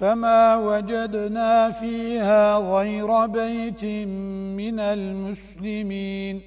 فما وجدنا فيها غير بيت من المسلمين